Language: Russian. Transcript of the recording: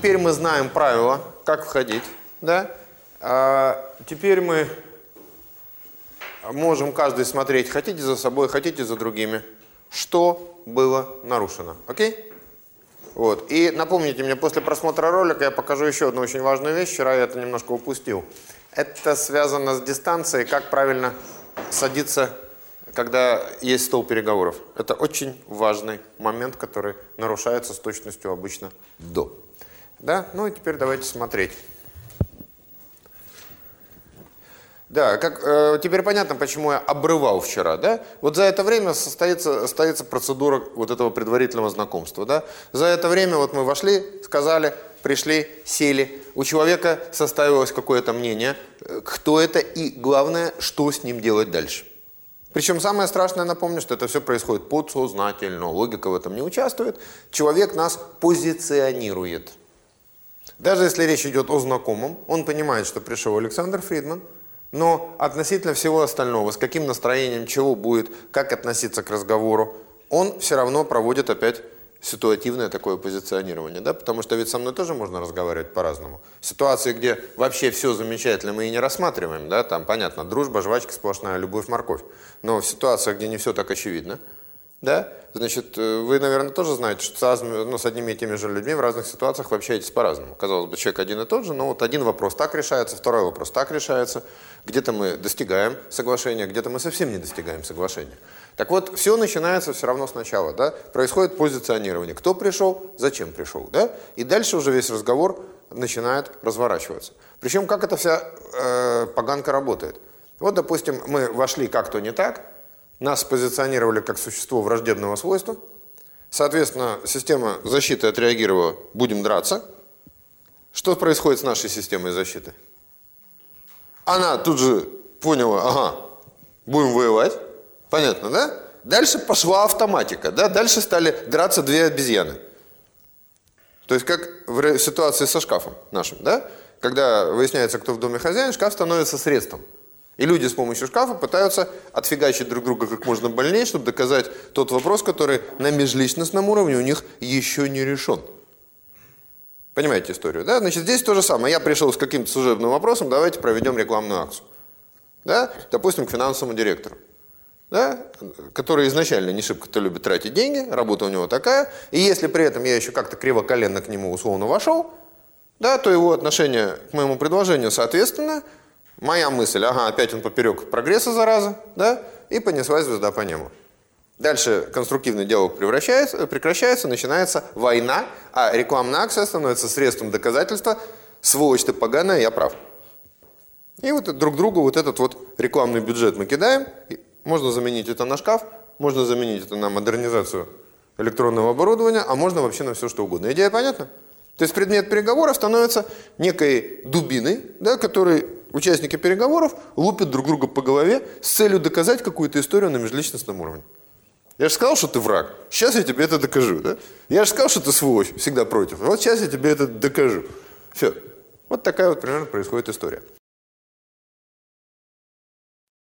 теперь мы знаем правила, как входить, да? А, теперь мы можем каждый смотреть, хотите за собой, хотите за другими, что было нарушено. Окей? Вот. И напомните мне, после просмотра ролика я покажу еще одну очень важную вещь. Вчера я это немножко упустил. Это связано с дистанцией, как правильно садиться, когда есть стол переговоров. Это очень важный момент, который нарушается с точностью обычно до. Да? Ну и теперь давайте смотреть. Да, как, э, теперь понятно, почему я обрывал вчера, да? Вот за это время состоится, состоится процедура вот этого предварительного знакомства, да? За это время вот мы вошли, сказали, пришли, сели, у человека составилось какое-то мнение, э, кто это и, главное, что с ним делать дальше. Причем самое страшное, напомню, что это все происходит подсознательно, логика в этом не участвует. Человек нас позиционирует. Даже если речь идет о знакомом, он понимает, что пришел Александр Фридман – но относительно всего остального, с каким настроением, чего будет, как относиться к разговору, он все равно проводит опять ситуативное такое позиционирование, да, потому что ведь со мной тоже можно разговаривать по-разному. Ситуации, где вообще все замечательно, мы и не рассматриваем, да, там понятно, дружба, жвачка сплошная, любовь, морковь. Но в ситуациях, где не все так очевидно, да, значит, э, вы, наверное, тоже знаете, что с, разными, ну, с одними и теми же людьми в разных ситуациях вы общаетесь по-разному. Казалось бы, человек один и тот же, но вот один вопрос так решается, второй вопрос так решается. Где-то мы достигаем соглашения, где-то мы совсем не достигаем соглашения. Так вот, все начинается все равно сначала, да, происходит позиционирование. Кто пришел, зачем пришел, да, и дальше уже весь разговор начинает разворачиваться. Причем, как эта вся э, поганка работает. Вот, допустим, мы вошли как-то не так, нас позиционировали как существо враждебного свойства. Соответственно, система защиты отреагировала «будем драться». Что происходит с нашей системой защиты? Она тут же поняла, ага, будем воевать. Понятно, да? Дальше пошла автоматика, да? Дальше стали драться две обезьяны. То есть как в ситуации со шкафом нашим, да? Когда выясняется, кто в доме хозяин, шкаф становится средством. И люди с помощью шкафа пытаются отфигачить друг друга как можно больнее, чтобы доказать тот вопрос, который на межличностном уровне у них еще не решен. Понимаете историю, да? Значит, здесь то же самое. Я пришел с каким-то служебным вопросом, давайте проведем рекламную акцию. Да? Допустим, к финансовому директору. Да? Который изначально не шибко-то любит тратить деньги, работа у него такая. И если при этом я еще как-то криво-коленно к нему условно вошел, да, то его отношение к моему предложению соответственно – Моя мысль, ага, опять он поперек прогресса, зараза, да, и понеслась звезда по небу. Дальше конструктивный диалог превращается, прекращается, начинается война, а рекламная акция становится средством доказательства «сволочь ты поганая, я прав». И вот друг другу вот этот вот рекламный бюджет мы кидаем, можно заменить это на шкаф, можно заменить это на модернизацию электронного оборудования, а можно вообще на все что угодно. Идея понятна? То есть предмет переговоров становится некой дубиной, да, который участники переговоров лупят друг друга по голове с целью доказать какую-то историю на межличностном уровне. Я же сказал, что ты враг. Сейчас я тебе это докажу. Да? Я же сказал, что ты сволочь, всегда против. Вот сейчас я тебе это докажу. Все. Вот такая вот примерно происходит история.